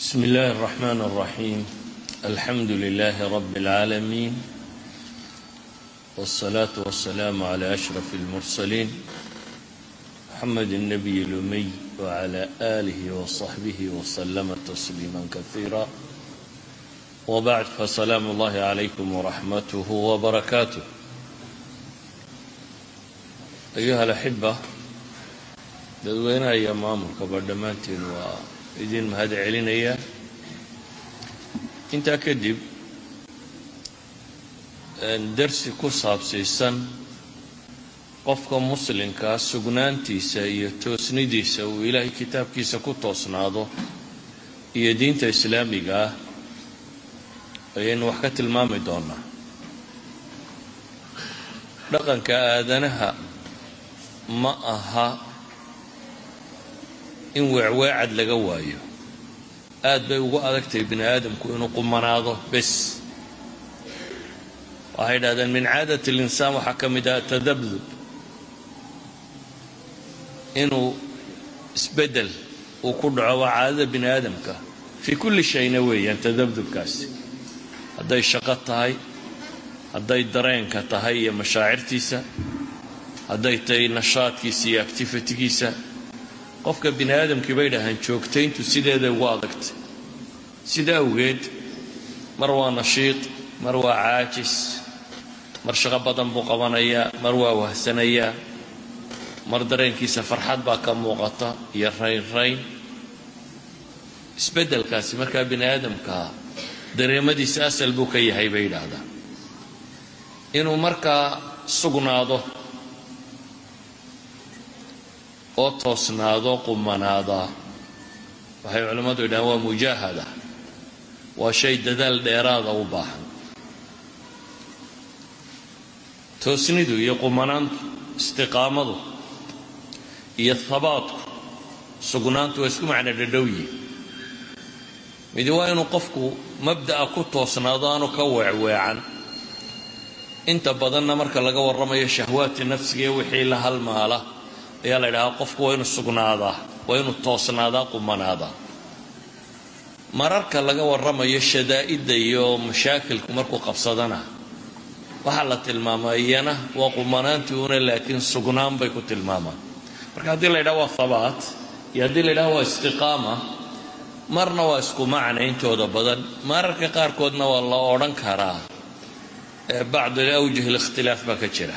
بسم الله الرحمن الرحيم الحمد لله رب العالمين والصلاة والسلام على أشرف المرسلين محمد النبي الأمي وعلى آله وصحبه وسلم تسليما كثيرا وبعد فسلام الله عليكم ورحمته وبركاته أيها الأحبة dadweynaha iyo maamulkaba dhammaantiin waa idin mahad celinaya intaa kadib darsi ku saabsiisan qofka muslimkaa sugnaantiisa iyo toosnidiisa uu ilaahay kitaabkiisa ku toosnaado iyo diinta islaamiga ah ayaynu wax ka tilmaami doonaa dhaqanka aadanaha ma aha in weecweecad laga waayo. Aad bay ugu adagtahay bini aadamku inuu qumanaado bes. Waxay dhahdeen min caadat اlinsaan waxaa ka mid ah tadabdub. Inuu isbeddel uu ku dhaco waa caadada bini aadamka fii kulli shayna weeyaan tadabdubkaasi. Hadday shaqo tahay hadday dareenka tahay iyo mashaacirtiisa hadday tahay nashaadkiisa iyo actifitigiisa qofka bini aadamkii bay dhahaan joogtayntu sideeday ugu adagtay sida awgeed mar waa nashiid mar waa caajis mar shaqo badan buu qabanayaa mar waa wahsanayaa mar dareenkiisa farxad baa ka muuqata iyo raynrayn isbeddelkaasi markaa bini aadamkaa dareemadiisa asal buu ka yahay bay yidhaahdaa. Inuu markaa sugnaado oo toosnaado qumanaada. Waxay culimmadu yidhahaan waa mujaahada. Waa shay dadaal dheeraada u baahan. Toosnidu iyo qumanaantu istiqaamadu iyo habaadku sugnaantu waa isku macno dhadhowyi midi waa inuu qofku mabda'a ku toosnaado aanu ka weecweecan inta badanna marka laga warramayo shahwaati nafsiga iyo wixii la halmaala ayaa la ydhahaa qofku waa inuu sugnaadaa waa inuu toosnaadaa qumanaadaa. Mararka laga warramayo shadaa'idda iyo mashaakilku markuu qabsadana waxaa la tilmaamaa iyana waa qumanaantii una laakiin sugnaan bay ku tilmaamaan. Marka haddii la ydhaha waa habaat iyo haddii la ydhaha waa istiqaama marna waa isku macna intooda badan. Mararka qaarkoodna waa la odhan karaa bacd awjuh اlikhtilaaf baa ka jira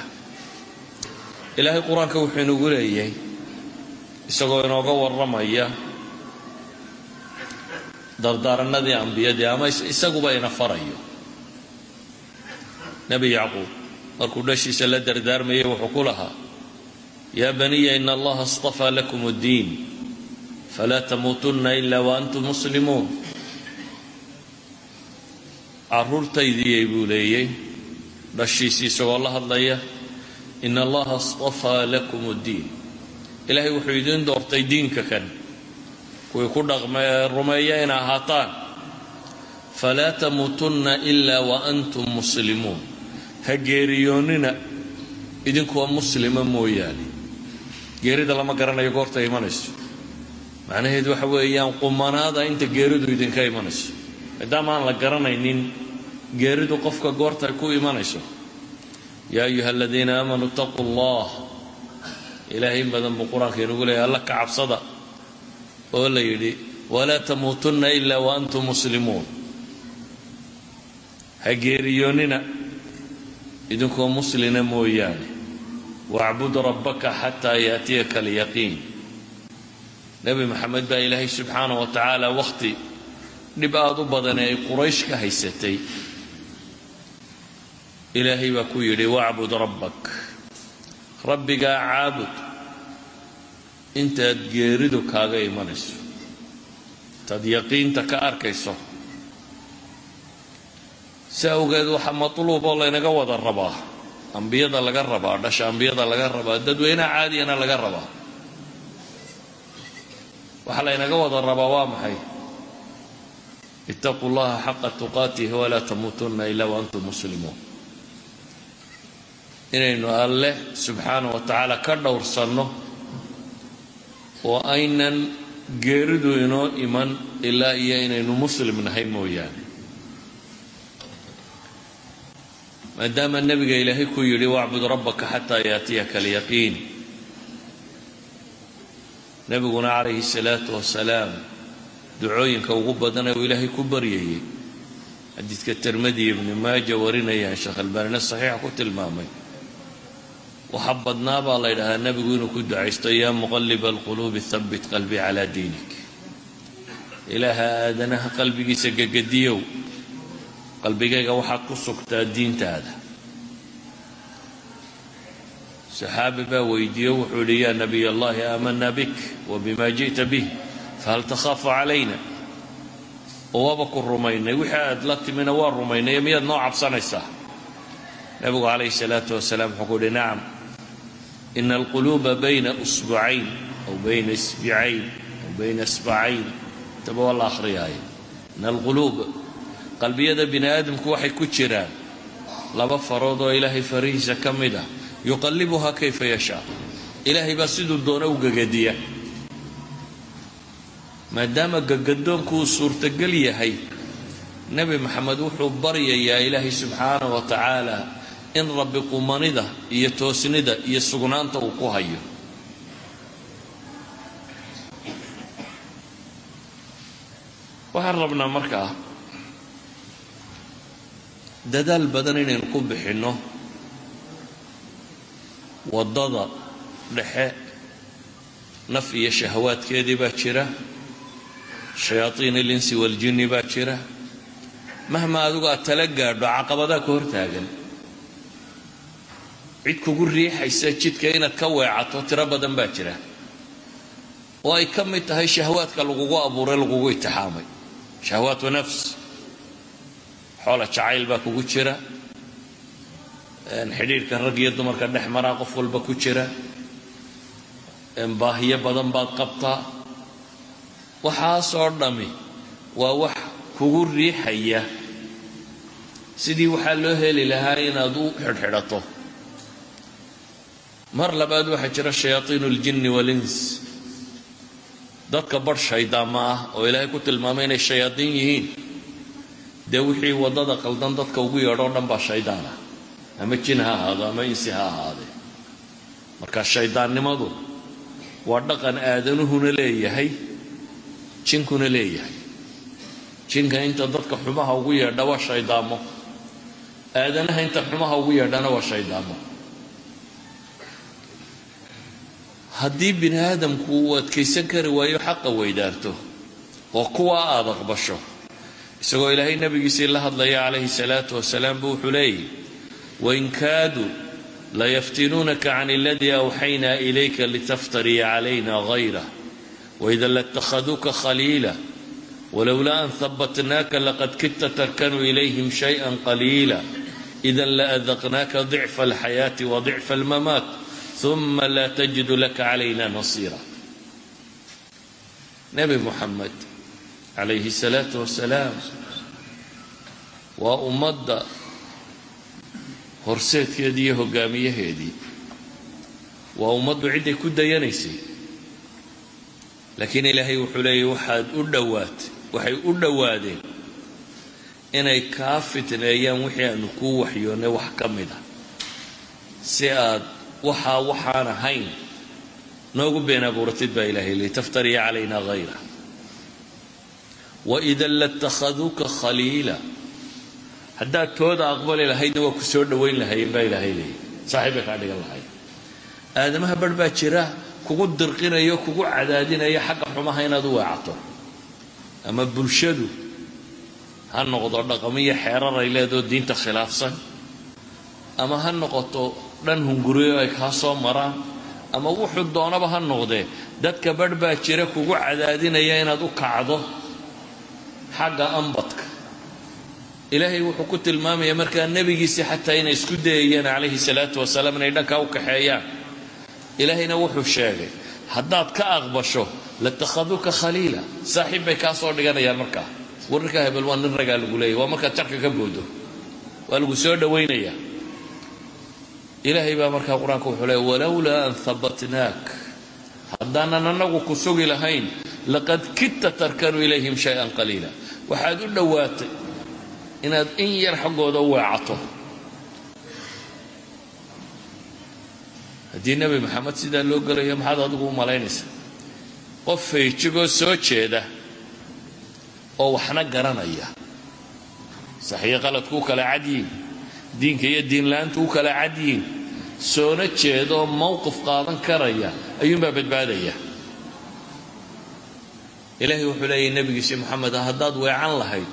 ilaahay qur'aanka wuxuu inagu leeyahay isagoo inooga warramaya dardaarannadii ambiyadii ama isaguba ina farayo. Nebi yacquub markuu dhashiisa la dardaarmayay wuxuu ku lahaa yaa baniya ina allaha istafaa lakum addiin falaa tamuutunna ila waantum muslimuun. Caruurtaydiiyey buu leeyey dhashiisii isagoo la hadlaya in allaha astafaa lakum اddiin ilaahay wuxuu idiin doortay diinka kan kuwii ku dhaqme rumeeya inay ahaataan falaa tamuutunna ilaa wa antum muslimuun ha geeriyoonnina idinkuwa muslima mooyaane geerida lama garanayo goorta imanayso macnaheedu waxa weeyaan qumanaada inta geeridu idinka imanayso maadaama aan la garanaynin geeridu qofka goorta ku imanayso yaa ayuha aladiina aamanuu itaquu allah ilaahay in badan buu qur'aanka inugu leeyahy alla ka cabsada oo la yidhi walaa tamuutunna ilaa wa antum muslimuun ha geeriyoonnina idinkoo muslina mooyaane wacbud rabbaka xataa yaatiyaka alyaqiin nebi maxamed baa ilaahay subxaana wa tacaala wakhti dhib aada u badane ay quraysh ka haysatay ilaahay baa ku yidhi wacbud rabbak. Rabbigaa caabud. Intaad geeridu kaaga imanayso. Intaad yaqiinta ka arkayso. Si awgeed waxaa matluuboo laynaga wada rabaa ambiyada laga rabaa dhasha ambiyada laga rabaa dadweynaha caadiyana laga rabaa. Waxaa laynaga wada rabaa waa maxay? Itaquu llaha xaqa tuqaatihi walaa tamuutunna ila waantum muslimuun inaynu alleh subxaana wa tacaala ka dhowrsanno oo aynan geeridu inoo iman ilaa iyo inaynu muslim nahay mooyaane. Maadaama nebiga ilaahay ku yidhi wacbud rabbaka xataa yaatiyaka alyaqiin. Nebiguna calayhi salaatu wasalaam ducooyinka ugu badana uu ilaahay ku baryayey xadiidka tirmadi ibni maaja warinayaan sheekh albaanina saxiixa ku tilmaamay waxa badnaa baa la ydhahaa nebigu inuu ku ducaysto yaa muqaliba alquluubi habit qalbii calaa diinik. Ilaaha aadanaha qalbigiisa gegediyow. Qalbigayga waxaad ku sugtaa diintaada. Saxaabi baa weydiiyo wuxuu yidhi yaa nabiy allahi aamanaa bik wa bima ji'ta bih fahal takhaafu calayna? Waaba ku rumaynay wixii aad la timina waa rumaynay miyaad noo cabsanaysaa? Nebigu calayhi salaatu wasalaam wuxuu ku yidhi nacam ina alquluuba bayna usbucayn aw bayna isbicayn aw bayna isbacayn intaba waa la akhriyaaye ina alquluub qalbiyada bini aadamku waxay ku jiraan laba farood oo ilaahay farihiisa ka mid ah yuqallibuhaa kayfa yashaa ilaahay baa siduu doona u gegadiya maadaama gagadoonku uu suurtogel yahay nebi maxamed wuxuu baryayaa ilaahay subxaanahu wa tacaala in rabbi qumanida iyo toosnida iyo sugnaanta uu ku hayo. Waxaan rabnaa markaa dadaal badan inaynu ku bixinno waddada dhexe naf iyo shahawaadkeedii baa jira shayaaiin ilinsi waljinni baa jira. Mahma adigu aad tala gaadho caqabadaa ka hor taagan cid kugu riixaysa jidka inaad ka weecato tiro badan baa jira. Oo ay ka mid tahay shahawaadka lagugu abuuray lagugu itixaamay shahawaatu nafs. Xoola jacayl baa kugu jira. Xidhiidhka rag iyo dumarka dhex maraa qof walba ku jira. Baahiyo badan baad qabtaa. Waxaasoo dhammi waa wax kugu riixaya. Sidii waxaa loo heli lahaa inaad u xidhxidhato mar labaad waxaa jira shayaaiin اljinni walins dadka barh shaydaama ah oo ilaahay ku tilmaamay inay shayaadiin yihiin. Dee wixii waddada qaldan dadka ugu yeedho o dhan baa shaydaan ah. Ama jin ha ahaado ama insi ha ahaadee marka shaydaannimadu waa dhaqan aadanuhuna leeyahay jinkuna leeyahay. Jinka inta dadka xumaha ugu yeedha inta xumaha ugu yeedhana waa shaydaamo haddii bini aadamku uu adkaysan kari waayo xaqa weydaarto oo kuwaa aad aqbasho. Isagoo ilaahay nebigiisii la hadlaya calayhi salaatu wasalaam buu wuxuu leeyihi wain kaaduu layaftinuunaka can aladii awxaynaa ilayka litaftariya calayna hayra waida latakhaduuka khaliila walowlaa an habatnaaka laqad kidta tarkanuu ilayhim shayئa qaliila idan laadaqnaaka dicfa alxayaati wa dicfa almamaat uma laa tajidu laka calayna nasiira nebi muxamed calayhi الsalaatu wasalaam waa ummadda horseedkeedii iyo hogaamiyaheedii waa ummaddu cidday ku dayanaysay. Laakiin ilaahay wuxuu leeyahy waxaad u dhowaatay waxay u dhowaadeen inay kaa fitneeyaan wixii aanu kuu waxyoonnay wax ka mid ah. Si aad waxaa waxaan ahayn noogu been abuuratid baa ilahay leey taftariya calayna hayra waida latakhaduuka khaliila. Haddaad tooda aqbali lahaydna waa ku soo dhowayn lahaayeen baa ilaahay leeyay saaxiib bay kaa dhigan lahayd aadamaha barh baa jira kugu dirqinayo kugu cadaadinaya xagga xumaha inaad u weecato ama bulshadu ha noqdo dhaqamiyo xeerar ay leedoo diinta khilaafsan. Ama ha noqoto dhan hunguriyo ay kaa soo maraan ama wuxuu doonaba ha noqdee dadka barh baa jira kugu cadaadinaya inaad u kacdo xagga ambadka. Ilaahay wuxuu ku tilmaamaya markaa nebigiisii xataa inay isku dayayeen calayhi salaatu wasalaam inay dhankaa u kaxeeyaan. Ilaahayna wuxuu sheegay haddaad ka aqbasho latakhaduuka khaliila saaxiib bay kaa soo dhiganayaan markaa. Wararkaa hebel waa nin ragaa lagu leeyay waa markaad jarka ka boodo waa lagu soo dhowaynayaa ilaahay baa markaa qur'aanka wuxuu leeyay walowlaa an habatnaak haddaanan annagu ku sugi lahayn laqad kidta tarkanu ilayhim shay-an qaliila. Waxaad u dhowaatay inaad in yar xaggooda u weecato haddii nebi maxamed sidaa loo gelayo maxaad adigu u malaynaysaa? Qof faejigoo soo jeeda oo waxna garanaya. Saxiyo qaladku u kala cadyiin diinka iyo diinla-aantu u kala cadyiin soona jeedaoo mowqif qaadan karaya ayuunbaa badbaadaya. Ilaahay wuxuu leeyahy nebigiisi moxamed haddaad weecan lahayd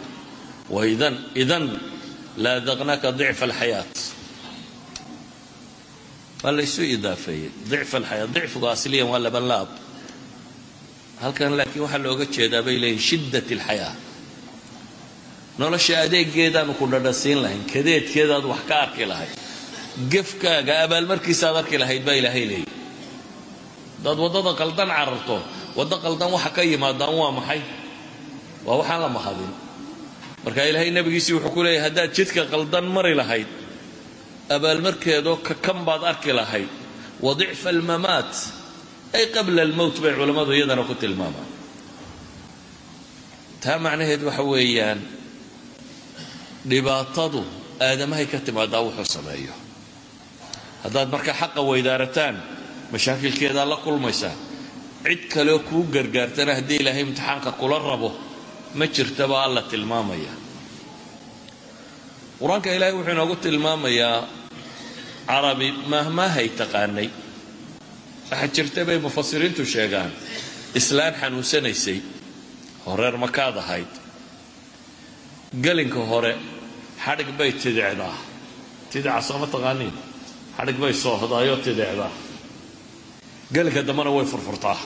waidan idan laadaqnaka dicfa alxayaat. Waa laysu idaafeeyey dicfa alxayaat dicfigu asliyan waa laban laab. Halkan laakiin waxaa looga jeedaa bay leeyihiin shiddat alxayaa nolosha adeegeedaanu ku dhadhasiin lahayn kadeedkeedaad wax ka arki lahayd. Gefkaaga abaalmarkiisaaad arki lahayd baa ilaahay leeyahy haddaad waddada qaldan cararto waddo qaldan waxa ka yimaadaan waa maxay? Waa waxaan la mahadin. Marka ilaahay nebigiisii wuxuu ku leeyahy haddaad jidka qaldan mari lahayd abaalmarkeedoo kakan baad arki lahayd. Wa dicfa almamaat ay qabla almowt bay culammadu iyadana ku tilmaamaan. Taa macnaheed waxa weeyaan dhibaatadu aadamahay ka timaadaa wuxuu sameeyo. Haddaad marka xaqa weydaarataan mashaakilkeedaa la kulmaysaa cid kaleoo kuu gargaartana haddii ilaahay imtixaanka kula rabo ma jirtaba alla tilmaamaya. Qur'aanka ilaahay wuxuu inoogu tilmaamayaa carabi maahmaahay taqaanay. Waxaa jirta bay mufasiriintu sheegaan islaan xanuunsanaysay oo reer makaad ahayd gelinka hore xadhig bay tidicdaa. Tidica sooma taqaaniin? Xadhig bay soohdaayoo tidicdaa. Gelinka dambena way furfurtaa.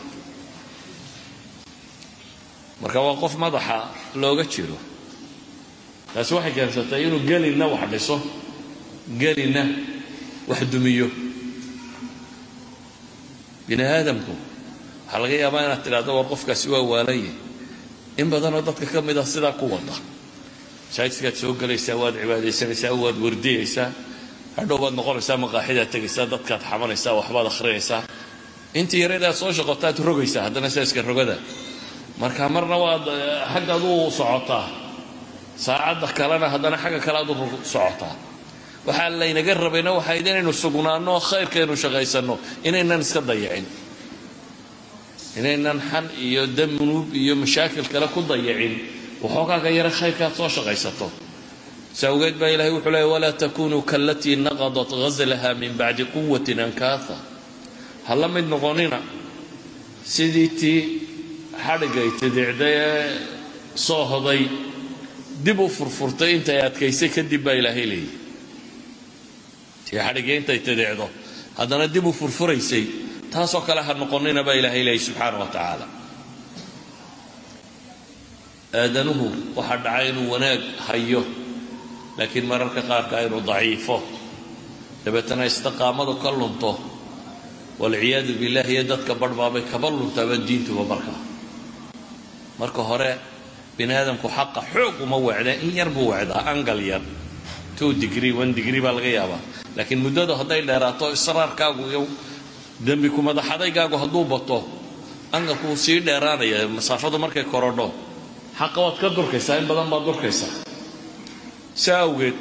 Marka waa qof madaxa looga jiro. Taasi waxay keensatay inuu gelinna wax dhiso. Gelinna wax dumiyo. Bini aadamku waxaa laga yaabaa inaad tidhahdo war qofkaasi waa waalanyahy in badanoo dadka ka mid ah sidaa ku wada masaajidkaad soo gelaysaa waad cibaadaysanaysaa waad wardiyaysaa hadhow baad noqonaysaa maqaaxidaad tegaysaa dadkaad xamanaysaa waxbaad akhrinaysaa. Intii yaradaad soo shaqotaad rogaysaa haddana saaska rogada. Marka marna waad xaggaad u socotaa. Saacadda kalena haddana xagga kale u socotaa. Waxaa laynaga rabayna waxayd inaynu sugnaanno khayrkaynu shaqaysanno. Inaynan iska dayacin inaynan xan iyo danuub iyo mashaakil kale ku dayacin waxoogaaga yare khayrkaad soo shaqaysato. Si awgeed baa ilahay wuxuu leeyay walaa takunuu kaalatii naqadat ghaslaha min bacdi quwatin ankaatha. Ha la mid noqonina sidii tii xadhigay tidicday ee soohoday dib u furfurtay intay adkaysay kadib baa ilaahay leeyay tii xadhigii intay tidicdo haddana dib u furfuraysay taasoo kale ha noqonina baa ilaahay leeyay subxaana wa tacaala aadanuhu waxaa dhacay inuu wanaag hayo laakiin mararka qaarka inuu daciifo. Dabeetana istiqaamadu ka lunto walciyaadu billah iyo dadka barhbaabay kaba luntaaba diintuba markaa marka hore bini aadamku xaqa xoog uma wecdee in yar buu wecdaa angal yar. Two degree one degree baa laga yaabaa. Laakiin muddadu hadday dheeraato israarkaagu iyo dembi kumadaxadaygaagu hadduu bato angalku wuu sii dheeraanaya masaafadu markay korodho xaqa ka durkaysaa in badan baad durkaysaa. Saa awgeed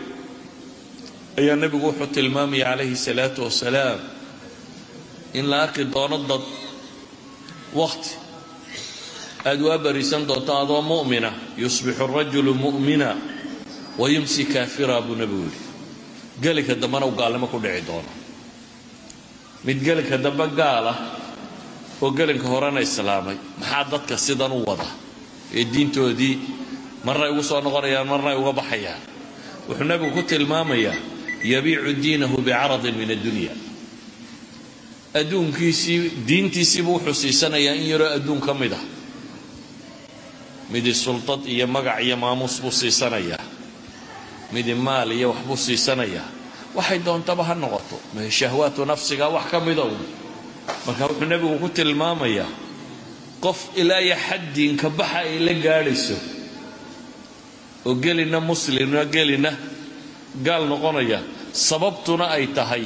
ayaa nebigu wuxuu tilmaamaya calayhi salaatu wasalaam in la arki doono dad wakhti aad waa bariisan doonto adoo mu'mina yusbixu rajulu mu'mina wa yumsi kaafira buu nebigu yidhi. Gelinka dambena u gaalnimo ku dhici doono. Mid gelinka dambe gaala oo gelinka horena islaamay maxaa dadka sidan u wada ee diintoodii marnay ugu soo noqonayaan marnay uga baxayaan wuxuu nebigu ku tilmaamayaa yabiicu diinahu bicaradin min addunya. Adduunkiisii diintiisiibuu wuxuu siisanayaa in yaroo adduun ka mid ah. Midi sultad iyo magac iyo maamuus buu siisanayaa. Midi maal iyo waxbuu siisanayaa. Waxay doontaba ha noqoto. Shahwaatu nafsiga wax ka un marka wuxuu nebigu ku tilmaamayaa qof ilaa iyo xaddiinka baxa ay la gaadhayso oo gelina muslimna gelina gaal noqonaya sababtuna ay tahay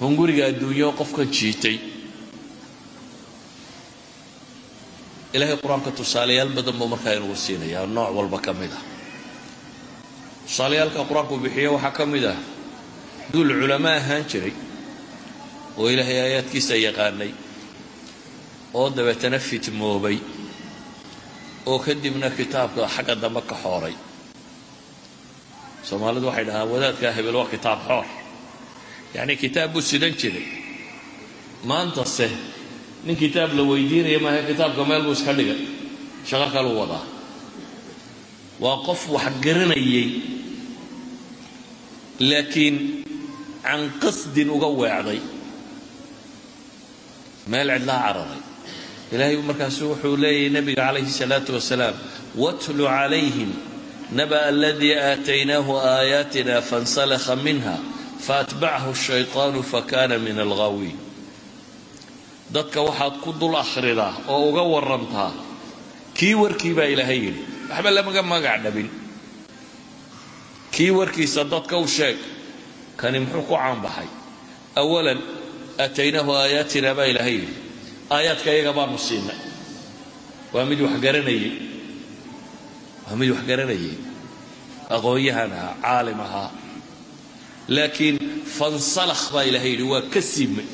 hunguriga adduunyo qofkan jiitay. Ilaahay qur'aanka tusaalayaal badan buu markaa inugu siinayaa nooc walba ka mid ah. Tusaalayaalka qur'aanku bixiyo waxaa ka mid ah duul culamo ahaan jiray oo ilaahay aayaadkiisa yaqaanay oo dabeetana fitmoobay oo kadibna kitaabka xagga dambe ka xooray. Soomaalidu waxay dhahaan wadaadkaa hebel waa kitaab xoor. Yacnii kitaab buu sidan jiray. Maantase nin kitaab la weydiinaya maaha kitaabka meel buu iska dhigay. Shaqo kaluu wadaa. Waa qof wax garanayay laakiin can qasdin uga weecday. Meel cidlaa cararay ilaahay markaasu wuxuu leeyahy nebiga calayhi salaatu wasalaam watlu calayhim naba aladii aataynaahu aayaatina fansalakha minha faatbacahu shayطaanu fakana min algaawiin dadka waxaad ku dul akhridaa oo uga warantaa kii warkii baa ilaahay yidhi waxba lamaga magac dhabin. Kii warkiisa dadka u sheeg kani muxuu ku caanbaxay? Awalan aataynaahu aayaatina baa ilaahay yidhi aayaadka iyaga baanu siinay. Waa mid wax garanayay. Waa mid wax garanayay. Aqoon-yahan ahaa caalim ahaa. Laakiin fansalakh baa ilaahay yidhi waa ka siibmay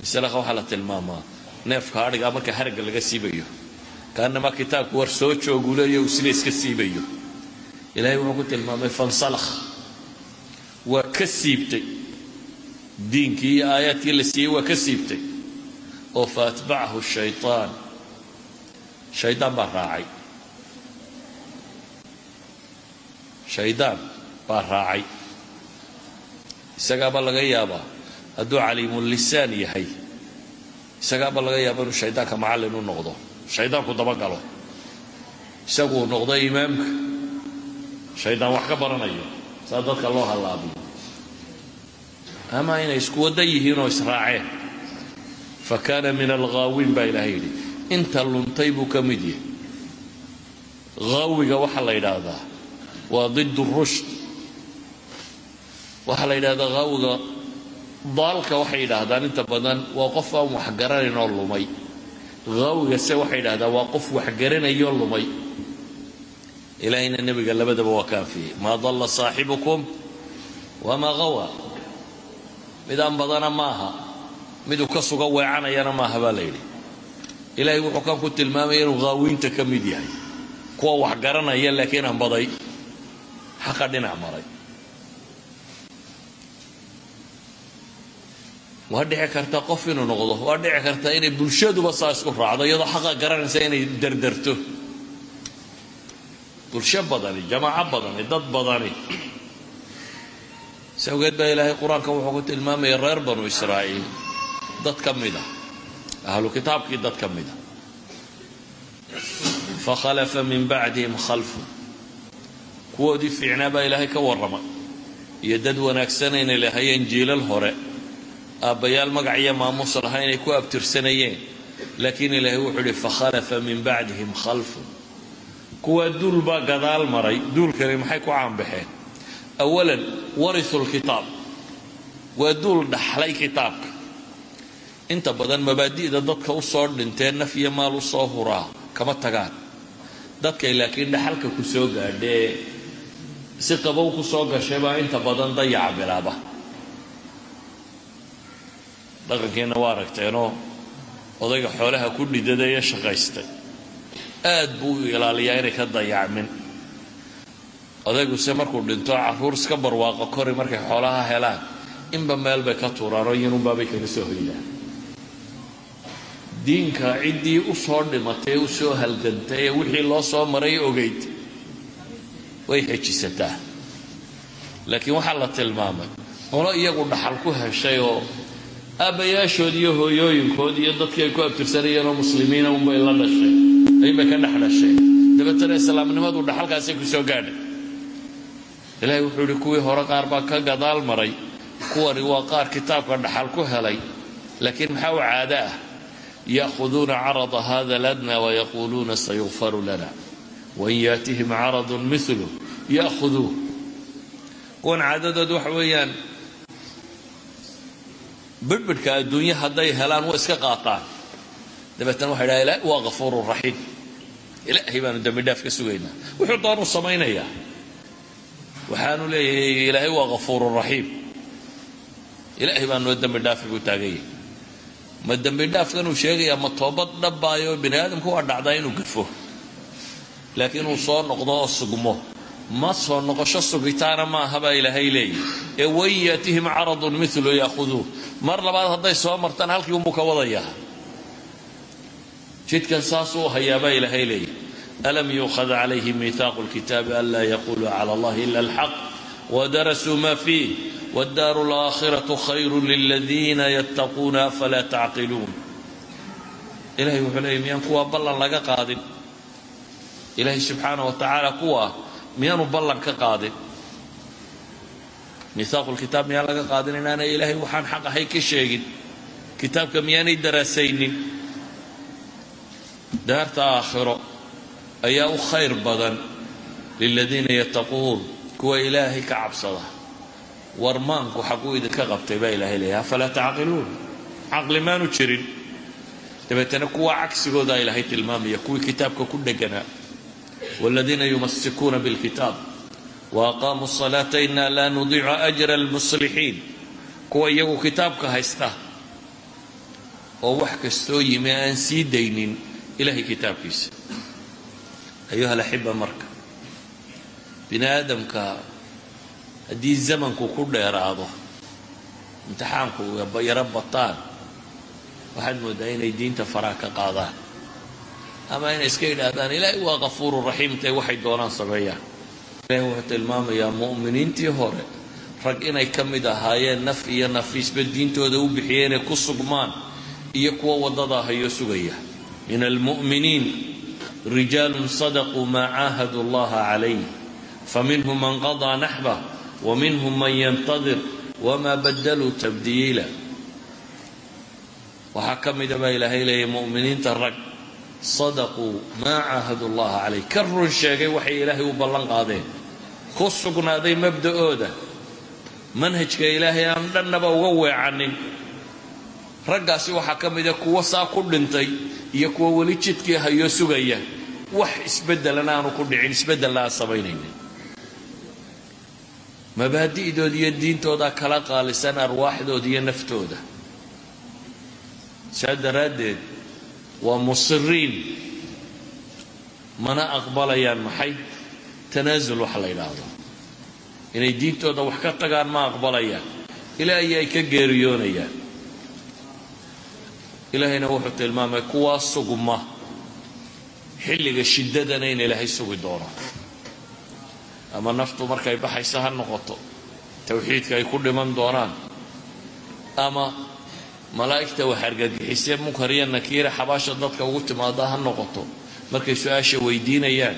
masalakha waxaa la tilmaamaa neefka adhigaa marka haragga laga siibayo. Kaanama kitaabku war soo jooguu leeyo isna iska siibayo. Ilaahay wuxuu ku tilmaamay fansalakh waa ka siibtay. Diinkii iyo aayaadkii la siiyey waa ka siibtay oo faatbacahu shayطaan shaydaan baa raacay. Shaydaan baa raacay. Isagaaba laga yaabaa hadduu caliimulisaan yahay. Isagaaba laga yaaba inuu shaydaanka macallin u noqdo. Shaydaanku dabagalo isaguu noqdo imaamka. Shaydaan wax ka baranayo. Saa dadka loo hallaabiyo. Ama inay isku wadda yihiin oo israaceen fa kaana min alghaawiin baa ilaahay yidhi inta luntay buu ka mid yahay. Haawiga waxaa la yidhaahdaa waa did rushd. Waxaa la yidhahdaa haawiga daalka waxay yidhaahdaan inta badan waa qof aan waxgaranaynoo lumay. Haawigase waxay yidhahdaan waa qof waxgaranayo lumay. Ilaahayna nebiga labadaba waa kaafiyey. Maa dalla saaxibukum wamaa hawa midaan miduu ka suga weecanayana maaha baa la yidhi. Ilaahay wuxuu kan ku tilmaamaya inuu haawiinta ka mid yahay. Kuwa wax garanaya laakiin baday xaqa dhinac maray. Waa dhici karta qof inuu noqdo waa dhici karta inay bulshaduba saa isku raacdo iyadoo xaqa garanaysa inay derderto bulsho badani jamaaco badani dad badani. Si baa ilaahay qur'aanka wuxuu ku tilmaamaya reer banu israa'iil dad ka mid a. Ahlu kitaabkii dad ka mid a. Fakhalafa min bacdihim khalfun kuwoodii fiicnaa baa ilaahay ka warrama. Iyo dad wanaagsan inay lahayeen jiilal hore. Aabbayaal magac iyo maamuus lahaa inay ku abtirsanayeen. Laakiin ilaahay wuxuu idhi fakhalafa min bacdihim khalfun kuwaa duul baa gadaal maray. Duulkani maxay ku caanbaxeen awalan warisu lkitaab waa dhaxlay kitaabka inta badan mabaadi'da dadka u soo dhintee naf iyo maal u soo huraa kama tagaan. Dadkay laakiin dhaxalka ku soo gaadhee si qabow ku soo gashay baa inta badan dayaca bilaaba. Dhaqankeenna waa aragteenoo odayga xoolaha ku dhidadaye shaqaystay. Aad buu u ilaaliyaa inay ka dayacmin. Odayguse markuu dhinto carruur iska barwaaqo kori markay xoolaha helaan. Inba meel bay ka tuuraan oo iyinunbaabay kaga soo hoydaan diinka ciddii u soo dhimatay u soo halgantay wixii loo soo maray ogayd way xejisataa. Laakiin waxaa la tilmaamay qolo iyagu dhaxal ku heshay oo aabbayaashood iyo hooyooyinkood iyo dadkii ay ku abtirsanayeen oo muslimiina unbay la dhashay ayunbay ka dhex dhasheen dabeetana islaamnimadu dhaxalkaasay ku soo gaadhay. Ilaahay wuxuu yidhi kuwii hore qaar baa ka gadaal maray kuwani waa qaar kitaabka dhaxal ku helay laakiin maxaa u caado ah ya'khuduuna carada hada ladna wayaquuluuna sayukfaru lana wain yaatihim caradun milu ya'khuduuh kuwan caadadood waxa weeyaan bidhbidhka adduunye hadday helaan way iska qaataan. Dabeetana waxay dhaha ilahay waa kafuuru raxiim ilaahay baanu dembi dhaaf ka sugaynaa. Wuxuu doonuu samaynayaa. Waxaanu leeyahay ilaahay waa kafuuru raxiim ilaahay baa noo dembi dhaafi buu taaganyay ma dembi dhaafkanuu sheegayaa ma toobad dhabbaayo bini aadamku waa dhacdaa inuu gafo. Laakiin uu soo noqdo oo sugmo ma soo noqosho sugitaana maaha baa ilaahay leeyahy ee wain yaatihim caradun milu yaahuduuh mar labaad hadday soo martaan halkii unbuu ka wadayaa jidkan saasuu hayaa baa ilaahay leeyahy alam yuukhad calayhim miihaaqu lkitaabi anlaa yaquluu cala allahi ila alxaq wadarasuu ma fiih waddaaru alaakhiratu khayru liladiina yattaquuna afalaa tacqiluun ilahay wuxuu leeyay miyaan kuwaa ballan laga qaadin ilaahay subxaana wa tacaala kuwaa miyaanu ballan ka qaadin miihaaqu lkitaab miyaan laga qaadin inaanay ilaahay waxaan xaq ahay ka sheegin kitaabka miyaanay daraasaynin daarta aakhiro ayaa u khayr badan liladiina yattaquun kuwa ilaahay ka cabsada. Warmaanku xaquu idinka qabtay baa ilaahay leeyahay. Afalaa tacqiluun? Caqli maanu jirin. Dabeetana kuwa cagsigoodaa ilaahay tilmaamaya kuwii kitaabka ku dheganaa waaladiina yumasikuuna bilkitaab. Wa aqaamuu salaata inaa laa nudiicu ajra almuslixiin. Kuwa iyagu kitaabka haysta oo wax kastoo yimi aan sii daynin ilahay kitaabkiisa. Ayuha alaxiba marka bini aadamka haddii zamanku ku dheeraado imtixaanku yaro bataan waxaad mooddaa inay diinta faraha ka qaadaan. Ama inay iska yidhaahdaan ilaahay waa kafuuru raxiimtae waxay doonaan sameeyaan. Ilahay wuxuu tilmaamayaa mu'miniintii hore rag inay ka mid ahaayeen naf iyo nafiisba diintooda u bixiyeenay ku sugmaan iyo kuwa waddada hayo sugaya. Min almu'miniin rijaalun sadaquu maa caahadu allaha calayh faminhum man qadaa naxbah waminhum man yantadir wamaa badaluu tabdiila waxaa ka mida baa ilaahay leeyahy mu'miniinta rag sadaquu maa caahadu allaha calayh ka run sheegay waxay ilaahay u ballan qaadeen ku sugnaaday mabda'ooda manhajka ilaahay aan dhannaba uga weecanin raggaasi waxaa ka mida kuwa saa ku dhintay iyo kuwa weli jidkii hayoo sugaya wax isbeddelana aanu ku dhicin isbeddelna aan samaynaynin mabaadi'dooda iyo diintooda kala qaalisan arwaaxdooda iyo naftooda. Saa daraaddeed waa musiriin mana aqbalayaan maxay? Tanaasul wax la yidhaahdo. Inay diintooda wax ka tagaan ma aqbalayaan ilaahay ay ka geeriyoonayaan. Ilaahayna wuxuu tilmaamay kuwaa sugma xilliga shiddadana in ilaahay sugi doono ama naftu markay baxayso ha noqoto tawxiidka ay ku dhiman doonaan ama malaa'igta wax argagixisee munkar iyo nakiira xabaasha dadka ugu timaada ha noqoto markay su-aasha weydiinayaan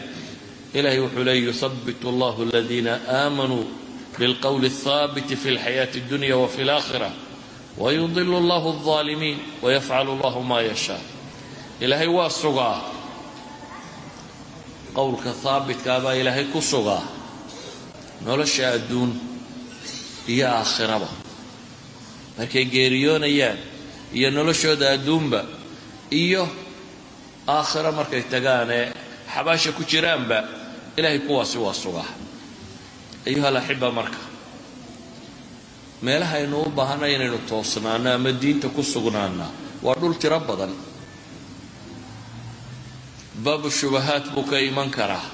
ilahay wuxuu leey yuhabitu allahu aladiina aamanuu bilqowli الhaabiti fi اlxayaati اdunya wafi اlaakhira wayudilu allahu الظaalimiin wayafcalu allahu maa yashaa ilaahay waa sugaa qowlka haabitkaa baa ilaahay ku sugaa nolosha adduun iyo aakhiraba. Markay geeriyoonayaan iyo noloshooda adduunba iyo aakhiro markay tagaan ee xabaasha ku jiraanba ilaahay kuwaasi waa sugaa ayuha alaxiba marka meelaha aynu u baahanay inaynu toosnaano ama diinta ku sugnaana waa dhul tiro badan. Baabu shubahaat buu ka iman karaa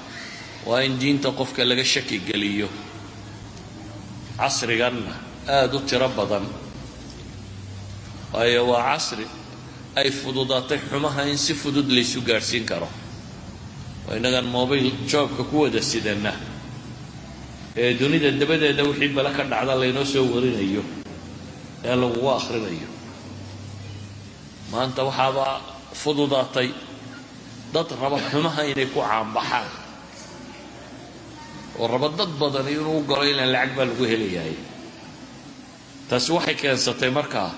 waa in diinta qofka laga shaki geliyo. Casriganna aada u tiro badan. Waayo waa casri ay fududaatay xumaha in si fudud laysu gaadhsiin karo. Waa innagan mobil joobka ku wada sidanna ee dunida dabadeeda wixii bale ka dhacda laynoo soo warinayo ee lagugu akhrinayo. Maanta waxaaba fududaatay dad raba xumaha inay ku caanbaxaan oo raba dad badan inuu galo ilaan lacag baa lagu helayahay. Taasi waxay keensatay markaa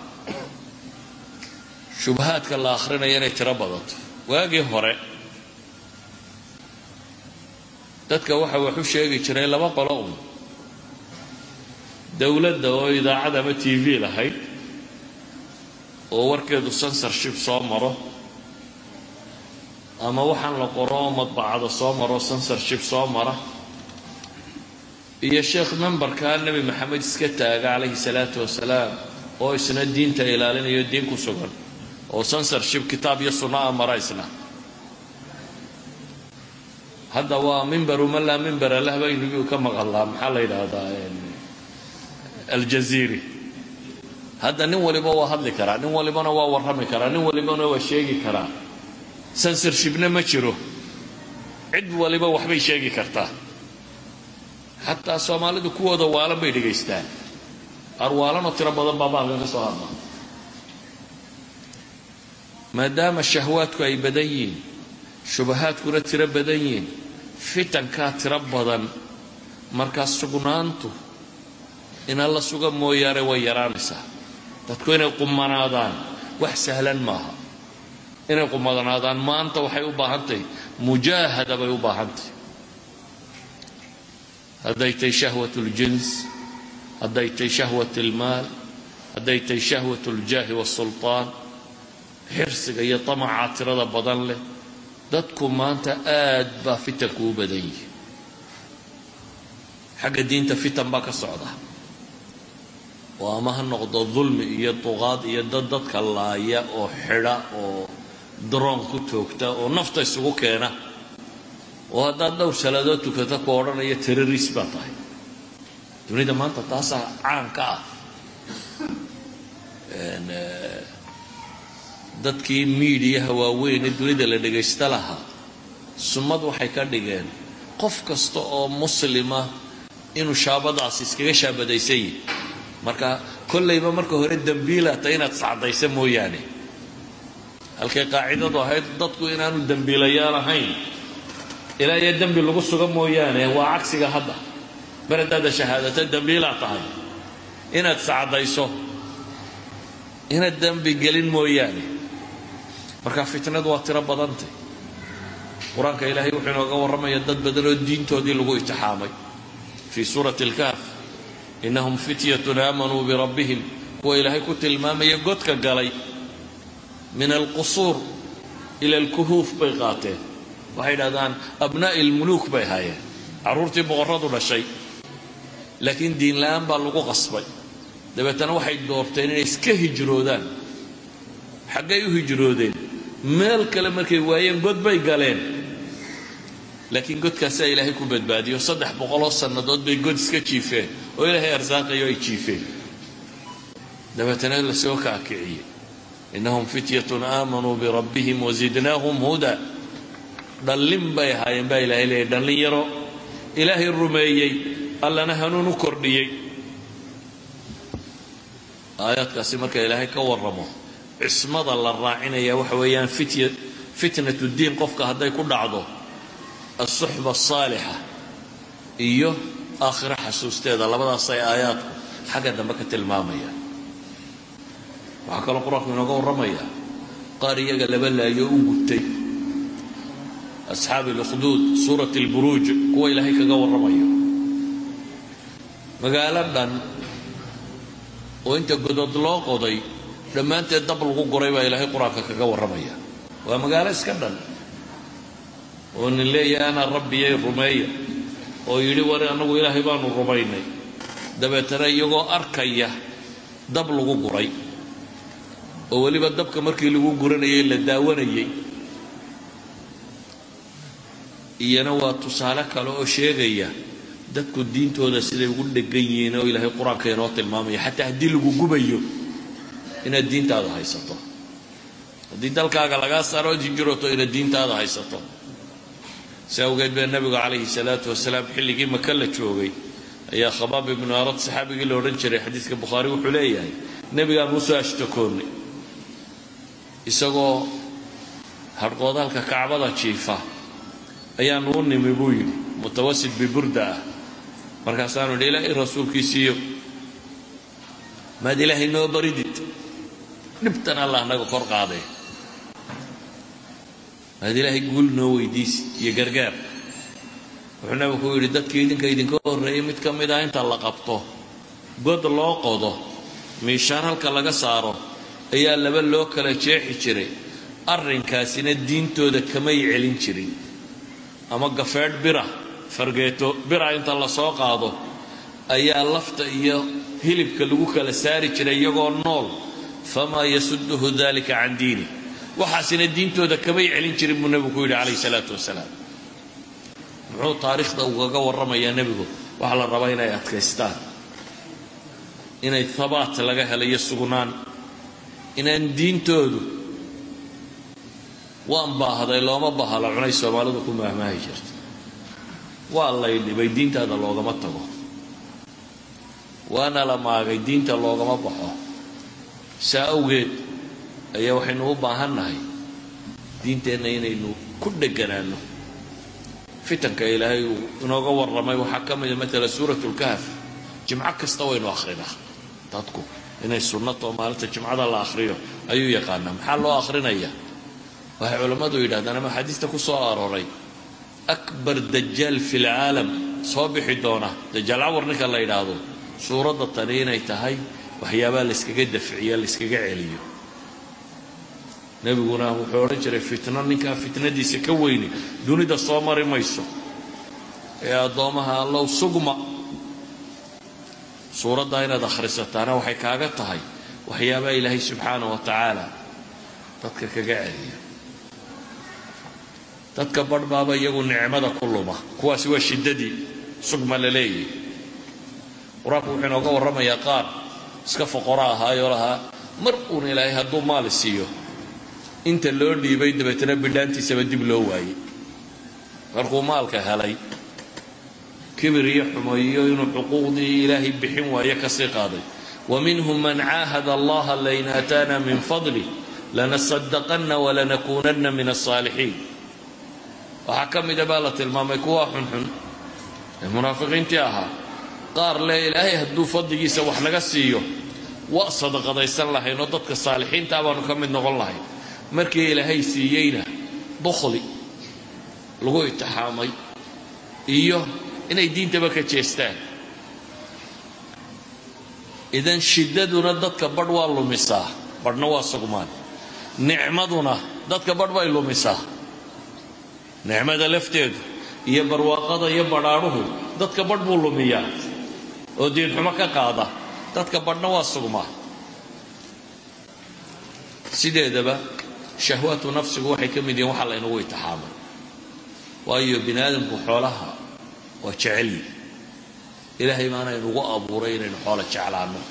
shubahaadka la akhrinayo inay tiro badato waagii hore dadka waxa wax u sheegi jiray laba qolo un dowladda oo idaacad ama t v lahayd oo warkeedu censorship soo maro ama waxaan la qoro oo madbacada soo maro censorship soo mara iyo sheekh membarkaa nebi maxamed iska taaga calayhi salaatu wasalaam oo isna diinta ilaalinayo diin ku sugan oo censorship kitaab iyo sunno a mara isna. Hadda waa mimbaru man laa mimbara lah baynu ka maqalnaa maxaa la yidhaahdaa aljaziiri hadda nin waliba waa hadli karaa nin walibana waa warrami karaa nin walibana waa sheegi karaa. Censorshipna ma jiro. Cid waliba waxbay sheegi kartaa xataa soomaalidu kuwooda waalan bay dhegaystaan. Arwaalanoo tiro badan baa baalkan ka soo hadla maadaama shahwaadku ay badan yihiin shubahaadkuna tiro badan yihiin fitankaa tiro badan markaa sugnaantu inaan la suga mooyaane way yaraanaysaa. Dadku inay qumanaadaan wax sahlan maaha. Inay qumanaadaan maanta waxay u baahan tahay mujaahada bay u baahan tahay hadday tahay shahwat اljins hadday tahay shahwat اlmaal hadday tahay shahwat اljaahi wالsulطaan xirsiga iyo طamacaa tirada badan leh dadku maanta aad baa fitanku u badan yihi xagga diinta fitan baa ka socda oo ama ha noqdo dulmi iyo duqaad iyo dad dadka laaya oo xidha oo daroon ku toogta oo nafta isugu keena oo haddaad dhowr salaadood tukata ku odhanaya terrorist baa tahay. Dunida maanta taasaa caan ka ah. Dadkii miidiyaha waaweyn ee dunida la dhagaysta lahaa summad waxay ka dhigeen qof kasta oo muslima inuu shaabadaasi iskaga shaabadaysan yihi marka kollayba marka hore dembiilata inaad sacdaysa mooyaane. Halkay qaacidadu ahayd dadku inaanu dembiilayaan ahayn ilaa iyo dembi lagu suga mooyaane waa cagsiga hadda. Bar haddaada shahaadata dembiilaa tahay. Inaad sacdayso inaad dembi gelin mooyaane. Marka fitnadu waa tiro badantay qur'aanka ilaahay wuxuu inooga warramaya dad badan oo diintoodii lagu itixaamay fii suurati alkaaf innahum fityatun aamanuu birabbihim kuwa ilaahay ku tilmaamaya godka galay min alqusuur ila alkuhuuf bay qaateen waxay idhahdaan abnaa'i ilmuluuk bay haayeen carruurtii boqorradu dhashay. Laakiin diin la'aan baa lagu qasbay. Dabeetana waxay doorteen inay iska hijroodaan. Xaggay u hijroodeen. Meel kale markay waayeen god bay galeen. Laakiin godkaasaa ilaahay ku badbaadiyo saddex boqoloo sannadood bay god iska jiifeen oo ilaahay arsaaqayo ay jiifeen. Dabeetana la soo kaakiciyey. Innahum fityatun aamanuu birabbihim wazidnaahum huda dhallin bay ahaayeen baa ilaahay leeyay dhallin yaro. Ilaahay rumeeyey allana hanuun u kordhiyey. Aayaadkaasi marka ilaahay ka warramo cismada la raacinaya waxa weeyaan fitnatu diin qofka hadday ku dhacdo alsuxba asaalixa iyo aakhiro xasuusteeda. Labadaasay aayaadku xagga dambe ka tilmaamayaan waxaa kaloo qur'aanku inooga warramaya qaar iyaga laba laayo u gubtay asxaabi اlukhduud suurat اlburuuj kuwa ilaahay kaga warramayo magaalo dhan oo inta godod loo qoday dhammaanteed dab lagu guray baa ilaahay qur'aanka kaga warramaya waa magaalo iska dhan oo nin leeyahay anaa rabbiyay rumeeya oo yidhi war annagu ilaahay baanu rumaynay dabeetana iyagoo arkaya dab lagu guray oo weliba dabka markii lagu guranayay la daawanayay iyana waa tusaale kale oo sheegaya dadku diintooda siday ugu dhegan yihiin oo ilaahay qur'aanka inoo tilmaamaya. Xataa haddii lagu gubayo inaad diintaada haysato. Haddii dalkaaga lagaa saaro ood hijroto inaad diintaada haysato. Si awgeed bee nebigu calayhi salaatu wasalaam xilligii maka la joogay ayaa khabaab ibnu arad saxaabigii la odhan jiray xadiidka bukhaari wuxuu leeyahay nebigaan u soo ashtakoonnay isagoo hadhqoodaalka kacbada jiifa ayaanu u nimi buu yidhi mutawasit biburda ah. Markaasaanu idhi ilaahay rasuulkiisiiyo maad ilaahay noo baridid. Dhibtan allah naga kor qaaday maad ilaahay guul noo weydiisi iyo gargaar. Wuxuu nabigu ku yidhi dadkii idinka idinka horreeyey mid ka mid ah inta la qabto god loo qodo miishaan halka laga saaro ayaa laba loo kala jeexi jiray. Arrinkaasina diintooda kamay celin jirin ama gafeedh bira fargeeto bira inta la soo qaado ayaa lafta iyo hilibka lagu kala saari jiray iyagoo nool. Famaa yasuduhu dalika can diini. Waxaasina diintooda kamay celin jirin buu nebigu ku yidhi calayhi salaatu wasalaam. Muxuu taariikhda ugaga warramayaa nebigu? Waxaa la rabaa inay adkaystaan. Inay habaat laga helayo sugnaan. Inaan diintoodu waan baahday looma bahalo cunay soomaalidu ku maahmaahi jirta. Waa lay dhibay diintaada loogama tago. Waana la maagay diinta loogama baxo. Saa awgeed ayaa waxaynu u baahannahay diinteenna inaynu ku dheganaanno. Fitanka ilaahay uu inooga warramay waxaa ka mida maala suurat lkahf jimco kasta waynu akhrinaa. Dadku inay sunnatoo maalinta jimcada la akhriyo ayuu yaqaanaa. Maxaa loo akhrinaya waxay culammadu yidhahdaan ama xadiista ku soo arooray akbar dajaal fi lcaalam soo bixi doona. Dajaal cawar ninka la yidhaahdo suuradda tani inay tahay waxyaabaa layskaga dafciyo layskaga celiyo. Nebiguna wuxuu odhan jiray fitno ninkaa fitnadiisa ka weyni dunida soo mari mayso. Ee addoommaha allow sugma. Suuraddaa inaad akhrisataana waxay kaaga tahay waxyaabaa ilaahay subxaana wa tacaala dadka kaga celiya dadka badh iyagu nicmada ku luma. Kuwaasi waa shiddadii sugma la leeyahy qur'aanku wuxuu inooga warramayaa qaar iska foqoro ahaayoo lahaa mar uun ilaahay hadduu maali siiyo inta loo dhiibay dabeetana bidhaantiisaba dib loo waayey markuu maalka helay kibir iyo xumo iyo inuu xuquuqdii ilaahay bixin waayo ka sii qaaday. Wa minhum man caahada allaha lain aataana min fadlih lanasadaqanna walanakuunanna min alsaalixiin waxaa ka mida baa la tilmaamay kuwaa xunxun ee munaafiqiintii ahaa. Qaar le ilaahay hadduu fadligiisa wax naga siiyo waa sadaqadaysan lahayn oo dadka saalixiintaa baanu ka mid noqon lahayn. Markii ilaahay siiyeyna bukhli lagu itixaamay iyo inay diintaba ka jeestaan. Idan shiddaduna dadka badh waa lumisaa badhna waa sugmaan. Nicmaduna dadka badh bay lumisaa nicmada lafteedu iyo barwaaqada iyo badhaadhuhu dadka badh buu lumiyaa oo diinxumo ka qaada dadka badhna waa sugmaa sideedaba shahwaatu nafsigu waxay ka mid yihiin waxaa laynagu itixaamay. Waayo bini aadamku xoolaha waa jecelyi ilaahay baana inugu abuuray inaynu xoolo jeclaanno.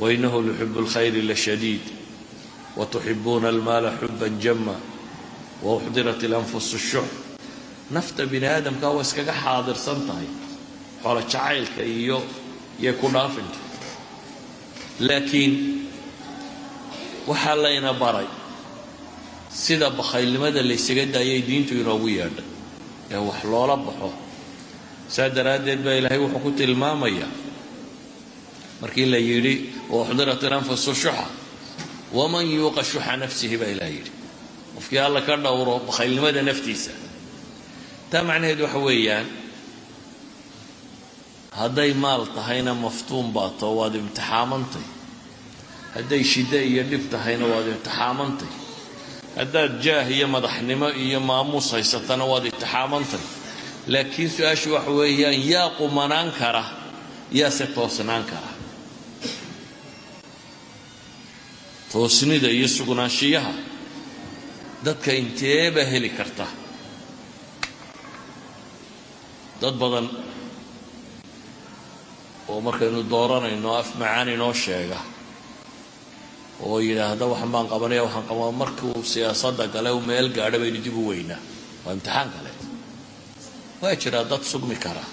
Wainahu lixubu اlkhayri lashadiid watuxibuuna almaala xuban jama wauxdirat ilanfusu shux nafta bini aadamka waa iskaga xaadirsan tahay xoolo jacaylka iyo iyo ku dhaafinta laakiin waxaa layna baray sida bakhaylnimada laysaga daayay diintu inoogu yeedhay ee wax loola baxo saa daraaddeed baa ilaahay wuxuu ku tilmaamayaa markii la yidhi wauxdirat ilanfusu shuxa waman yuuqa shuxa nafsihi baa ilaah qofkii alla ka dhowro bakhaylnimada naftiisa. Taa macnaheed waxa weeyaan hadday maal tahayna maftuun baa too waad imtixaamantay. Hadday shiddo iyo dhib tahayna waad imtixaamantay. Haddaad jaah iyo madaxnimo iyo maamuus haysatana waad imtixaamantay. Laakiin su'aashu waxa weeyaan yaa qumanaan kara yaase toosnaan kara. Toosnida iyo sugnaanshiyaha dadka inteeba heli karta. Dad badan oo markaynu dooranayno af macaan inoo sheega oo yidhaahda waxan baan qabanaya waxaan qabaa. Markuu siyaasadda gale u meel gaadha baynu dib u weynaa. Waa imtixaan kale waa jiraa dad sugmi kara.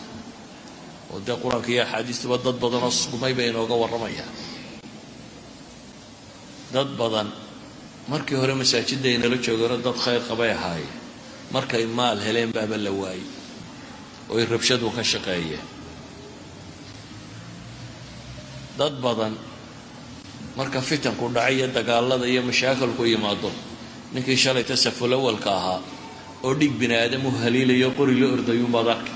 Oo dee qur'aanka iyo axaadiistuba dad badan oo sugmay bay inooga warramayaan dad badan markii hore masaajidda aynala joogano dad khayr qabay ahaayeen. Markay maal heleen baaba la waayey ooy rabshadu ka shaqeeyeen dad badan marka fitanku dhacay iyo dagaalada iyo mashaakilku yimaado ninkii shalayta safulawalka ahaa oo dhig bini aadam u haliilayo qori la ordayuunbaad arkay.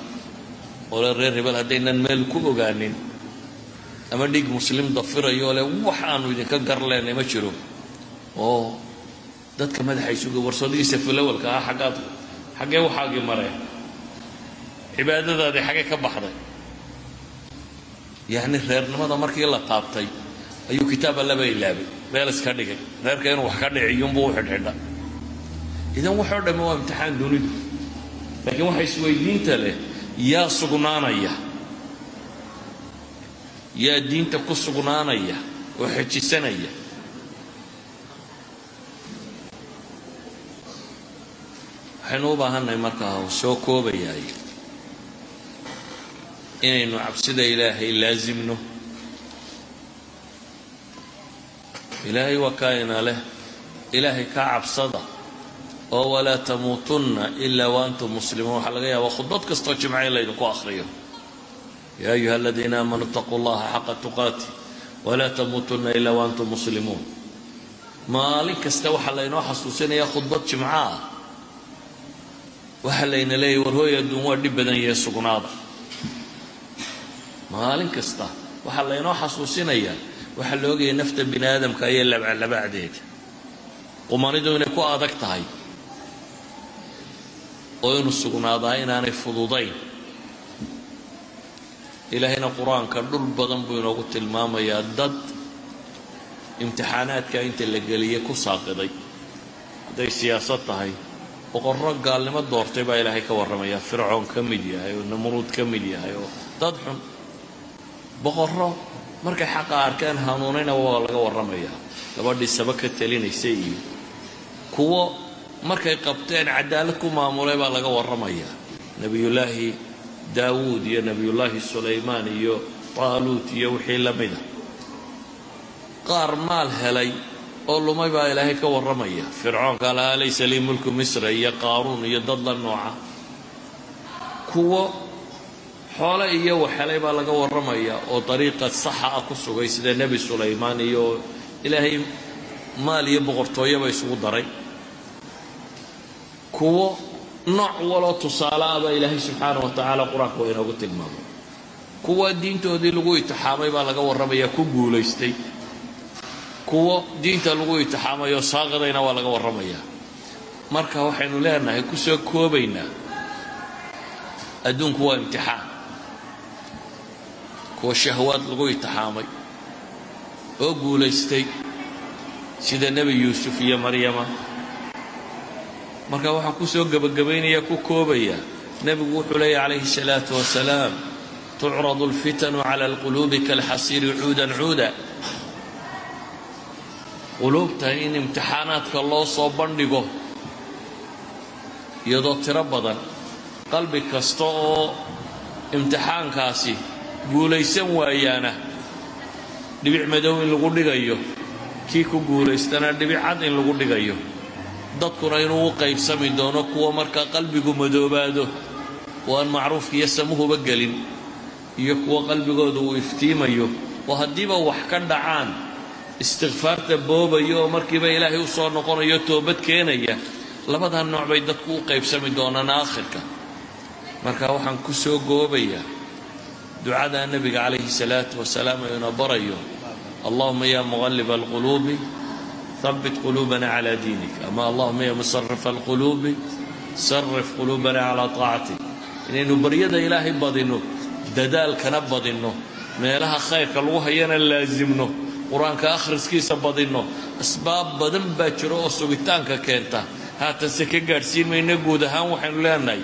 Oo le reer hebel haddaynan meel ku ogaanin ama dhig muslim dafirayo le wax aanu idinka gar leenay ma jiro. Oo dadka madaxa isuga warsodigiisa fulawalka ah xaggaad xaggee waxaagii mareen cibaadadaadii xaggee ka baxday? Yacni reernimada markii la taabtay ayuu kitaab allaba ilaabay. Meel iska dhigay. Reerka inuu wax ka dhiciyuunbuu u xidhxidha. Idan waxoo dhamme waa imtixaan dunidu. Laakiin waxa isweydiinta leh yaa sugnaanaya. Yaa diinta ku sugnaanaya oo xejisanaya waxaynu u baahannahay markaa u soo koobayaay inaynu cabsida ilaahay laasimno ilaahay waa kaayna leh. Ilaahay ka cabsada. Oo walaa tamuutunna ilaa waantum muslimuun. Waxaa laga yaabaa khudbad kastoo jimca in laydinku akhriyo. Yaa ayuha aladiina aamanuu itaquu llaha xaqa tuqaati walaa tamuutunna ilaa waantum muslimuun. Maalin kasta waxaa laynoo xasuusinayaa khudbad jimco ah waxaa layna leeyahy war hooy adduun waa dhib badan yahe sugnaada. Maalin kasta waxaa laynoo xasuusinayaa waxaa la ogayay nafta bini aadamka iyo labaclabacdeeda qumanidu inay ku adag tahay. Oo inu sugnaadaa inaanay fududayn. Ilaahayna qur'aanka dhul badan buu inoogu tilmaamayaa dad imtixaanaadka inta la geliyey ku saaqiday hadday siyaasad tahay boqorro gaalnimo doortay baa ilaahay ka warramaya. Fircoon ka mid yahay oo namruud ka mid yahay oo dad xun. Boqorro markay xaqa arkeen hanuunayna waa laga warramayaa gabadhii saba ka talinaysa iyo kuwo markay qabteen cadaalad ku maamulay baa laga warramayaa nebiyullaahi daawuud iyo nebiyullaahi sulaymaan iyo taaluut iyo wixii la mida qaar maal helay oo lumay baa ilaahay ka warramaya. Fircoonka lahaa laysa lii mulku misra iyo qaaruun iyo dad la nooca. Kuwo xoole iyo waxhelay baa laga warramaya oo dariiqa saxa ah ku sugay sida nebi sulaymaan iyo ilaahay maal iyo boqortooyaba isugu daray. Kuwo nooc waloo tusaale ah baa ilaahay subxaana wa tacaala qur'aanka waa inoogu tilmaamay. Kuwa diintoodii lagu itixaamay baa laga warramaya ku guulaystay kuwo diinta lagu itixaamayo saaqadayna waa laga warramayaa. Marka waxaynu leenahay ku soo koobaynaa adduunku waa imtixaan. Kuwa shahwaad lagu itixaamay oo guulaystay sida nebi yuusuf iyo maryama. Marka waxaan ku soo gebagabaynaya ku koobayaa. Nebigu wuxuu leeya calayhi salaatu wasalaam tucradu alfitanu cala alquluubi kaalxasiiri cuudan cuuda quluubta in imtixaanaadka loo soo bandhigo iyadoo tiro badan qalbi kasta oo imtixaankaasi guulaysan waayaana dhibic madow in lagu dhigayo kii ku guulaystana dhibic cad in lagu dhigayo. Dadkuna inuu u qaybsami doono kuwa markaa qalbigu madoobaado oo aan macruufka iyo samuhuba gelin iyo kuwa qalbigooda uu iftiimayo oo haddiiba wax ka dhacaan istikfaarta boobaya oo markiiba ilaahay u soo noqonayo toobad keenaya. Labadaa nooc bay dadku u qaybsami doonaan aakhirka. Marka waxaan ku soo goobayaa ducadaa nebiga calayhi salaatu wasalaam ina barayo allahuma ya muqaliba alquluubi habbit quluubana calaa diinik. Ama allahuma ya musarifa alquluubi sarif quluubana calaa taacatik. Inaynu baryada ilaahay badinno dadaalkana badinno meelaha khayrka lagu hayana laasimno qur'aanka akhriskiisa badinno. Asbaab badan baa jiro oo sugitaanka keenta. Haatanse ka gaadhsiin mayna guud ahaan waxaynu leenahay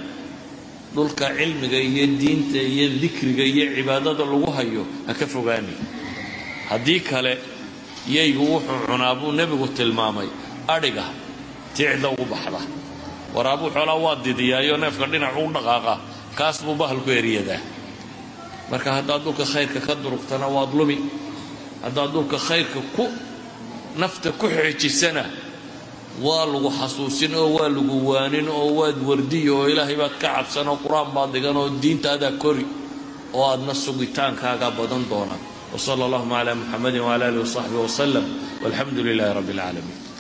dhulka cilmiga iyo diinta iyo dikriga iyo cibaadada lagu hayo ha ka fogaani. Haddii kale yaygu wuxuu cunaa buu nebigu tilmaamay adhiga tiicda ugu baxda. Waraabuu xoolaa waa didiyaayo neefka dhinac u dhaqaaqa kaas buu bahalku eryadaa marka haddaad dhulka khayrka ka durugtana waad lumi haddaad dhulka khayrka ku nafta ku xejisana waa lagu xasuusin oo waa lagu waanin oo waad wardiyo oo ilaahay baad ka cabsan oo qur'aan baad dhigan oo diintaadaa kori oo aadna sugitaankaagaa badan doona wsala allahuma cala muxamadi wcala alihi wasaxbi wasalam walxamdu lilahi rabbi اlcaalamiin